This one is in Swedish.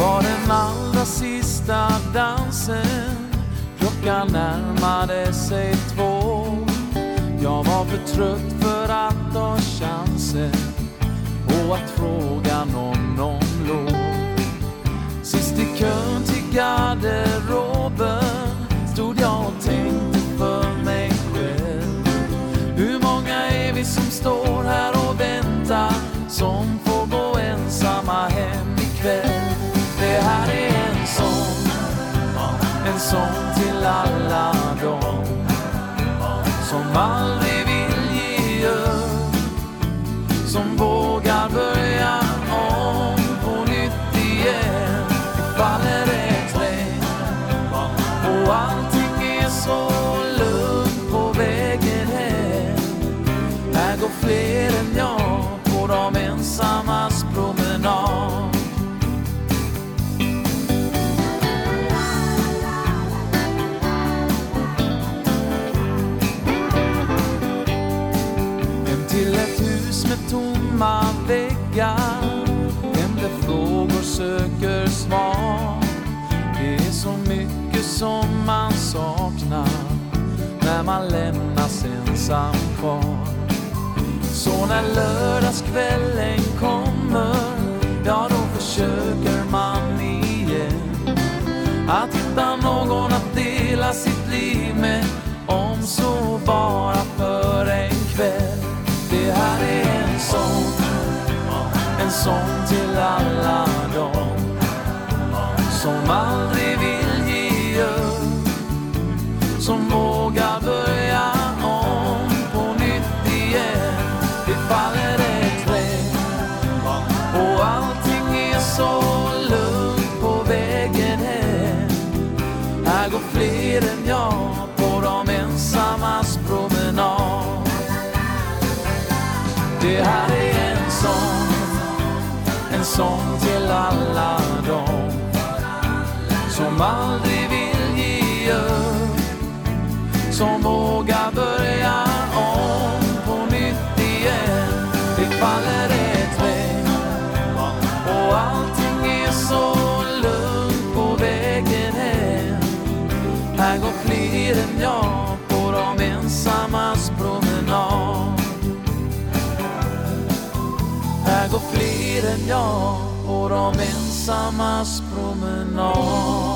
var den allra sista dansen. Klockan närmade sig två. Jag var för trött för att ta chansen och att fråga någon om lov. Sist i kön till garderoben stod jag och tänkte för mig själv. Hur många är vi som står här och väntar som sång till alla dem som aldrig vill ge upp som vågar börja om på nytt igen. Faller ett regn och allting är så lugnt på vägen hem. Här går fler än jag. Hus med tomma väggar. Hem där frågor söker svar? Det är så mycket som man saknar När man lämnas ensam kvar. Så när lördagskvällen kommer Ja, då försöker man igen Att En sång till alla dem Som aldrig vill ge upp Som vågar börja om på nytt igen. Det faller ett träd och allting är så lugnt på vägen hem. Här går fler än jag. Sång till alla dem som aldrig vill ge upp som vågar börja om på nytt igen. Det faller ett regn och allting är så lugnt på vägen hem. Här går fler än jag på de ensammas promenad. Här går fler än jag på de ensammas promenad.